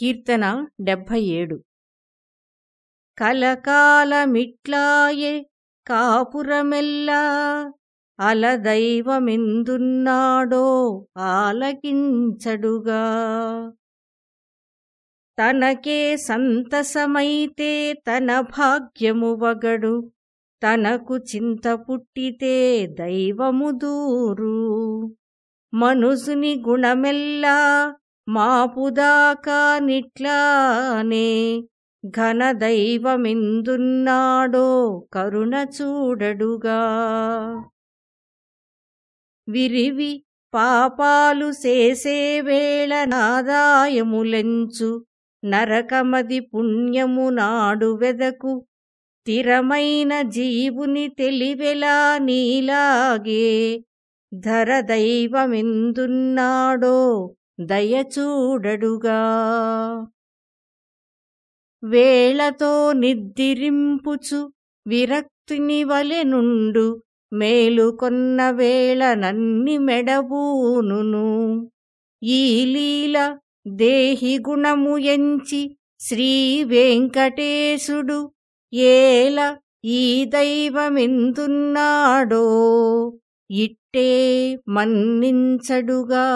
కీర్తన డెబ్భై ఏడు కలకాలమిట్లాయే కాపురమెల్లా అలదైవమెందున్నాడో ఆలకించడుగా. తనకే సంతసమైతే తన భాగ్యము వగడు తనకు చింత పుట్టితే దైవము దూరు. మనుసుని గుణమెల్లా మాపుదాకా నిట్లానే ఘనదైవమెందున్నాడో కరుణ చూడడుగా విరివి పాపాలు చేసేవేళ నాదాయములెంచు నరకమది పుణ్యము నాడు వెదకు స్థిరమైన జీవుని తెలివెలా నీలాగే ధర దైవమిందున్నాడో దయచూడడుగా. వేళతో నిద్దిరింపుచు విరక్తిని వలెనుండు మేలుకొన్న వేళ నన్ని మెడబూనును. ఈ లీల దేహి గుణము ఎంచి శ్రీ వెంకటేశుడు ఏల ఈ దైవమెందున్నాడో ఇట్టే మన్నించడుగా.